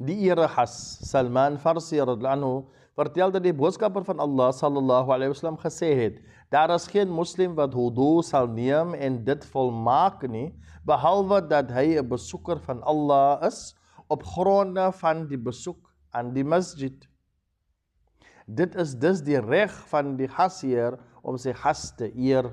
die ere has Salman Farsi radhiyallahu anhu vertel dat die boodskapper van Allah sallallahu alaihi wasallam gesê het: Daar is geen moslim wat wudu sal neem en dit volmaak nie behalwe dat hy 'n besoeker van Allah is op gronde van die besoek aan die masjid. Dit is dus die reg van die gasheer om sy gas te eer.